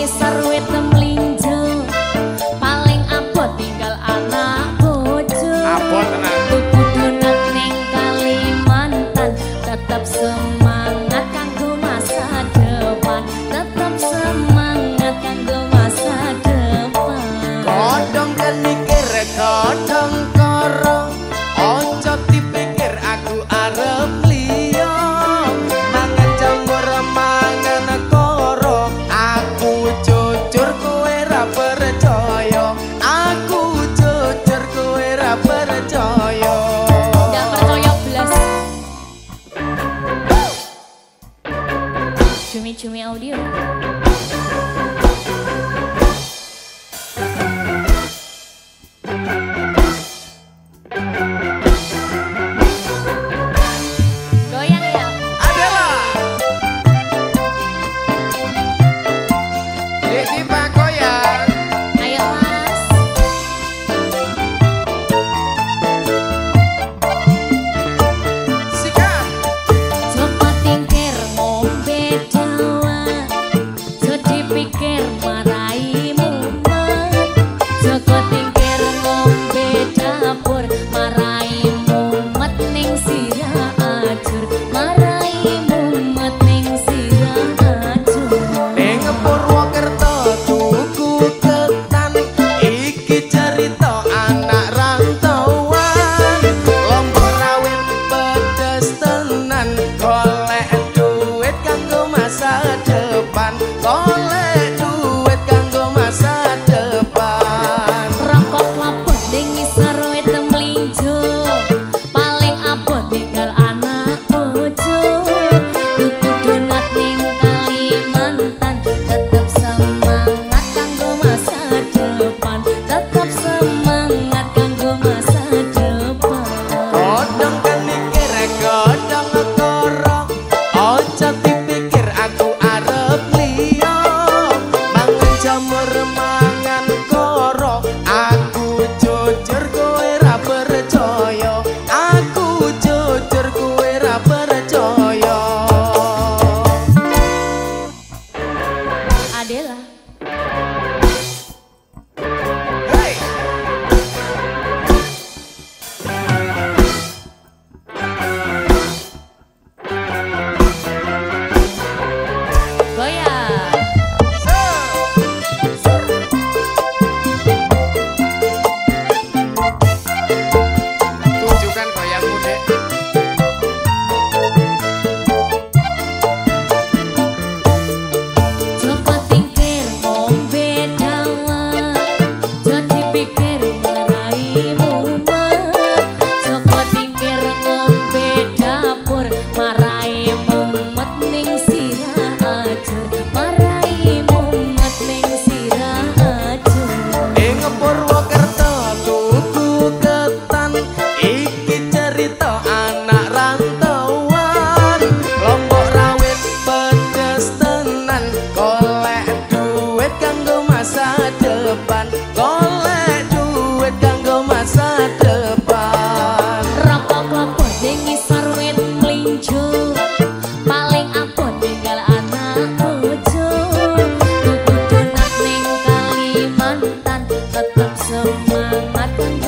не сорвет нам Audio. Mata cadeira. semangatkan